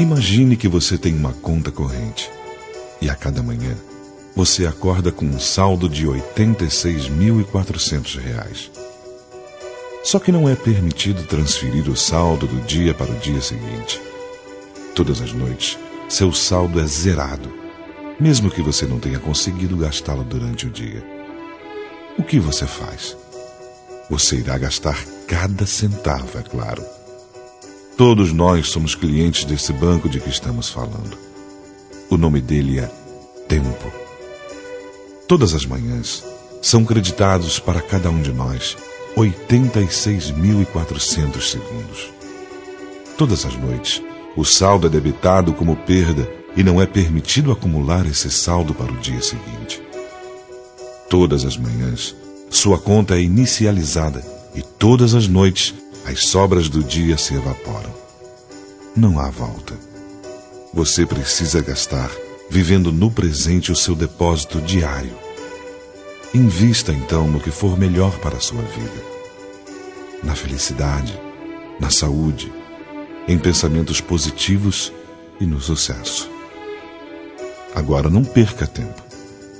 Imagine que você tem uma conta corrente e a cada manhã você acorda com um saldo de R$ 86.400. Só que não é permitido transferir o saldo do dia para o dia seguinte. Todas as noites, seu saldo é zerado, mesmo que você não tenha conseguido gastá-lo durante o dia. O que você faz? Você irá gastar cada centavo, é claro. Todos nós somos clientes desse banco de que estamos falando. O nome dele é Tempo. Todas as manhãs são creditados para cada um de nós 86.400 segundos. Todas as noites, o saldo é debitado como perda e não é permitido acumular esse saldo para o dia seguinte. Todas as manhãs, sua conta é inicializada e todas as noites as sobras do dia se evaporam. Não há volta. Você precisa gastar, vivendo no presente, o seu depósito diário. Invista então no que for melhor para a sua vida. Na felicidade, na saúde, em pensamentos positivos e no sucesso. Agora não perca tempo.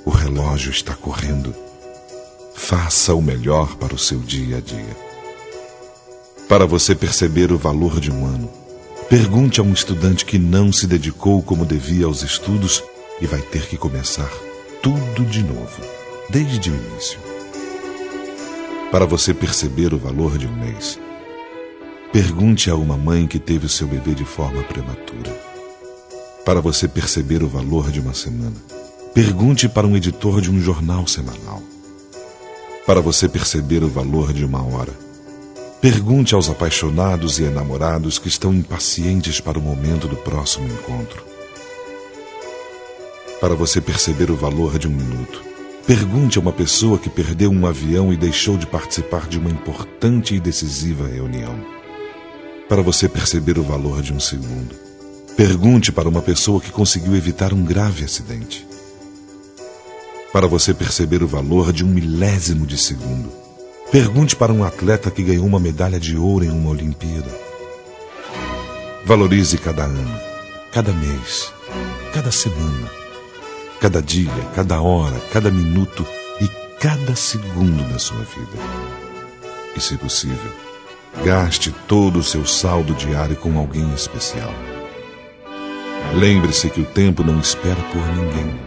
O relógio está correndo. Faça o melhor para o seu dia a dia. Para você perceber o valor de um ano, pergunte a um estudante que não se dedicou como devia aos estudos e vai ter que começar tudo de novo, desde o início. Para você perceber o valor de um mês, pergunte a uma mãe que teve o seu bebê de forma prematura. Para você perceber o valor de uma semana, pergunte para um editor de um jornal semanal. Para você perceber o valor de uma hora, Pergunte aos apaixonados e enamorados que estão impacientes para o momento do próximo encontro. Para você perceber o valor de um minuto, pergunte a uma pessoa que perdeu um avião e deixou de participar de uma importante e decisiva reunião. Para você perceber o valor de um segundo, pergunte para uma pessoa que conseguiu evitar um grave acidente. Para você perceber o valor de um milésimo de segundo, Pergunte para um atleta que ganhou uma medalha de ouro em uma Olimpíada. Valorize cada ano, cada mês, cada semana, cada dia, cada hora, cada minuto e cada segundo da sua vida. E, se possível, gaste todo o seu saldo diário com alguém especial. Lembre-se que o tempo não espera por ninguém.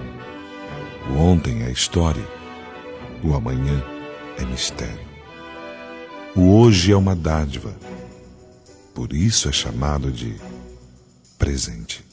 O ontem é história, o amanhã é mistério. O hoje é uma dádiva. Por isso é chamado de presente.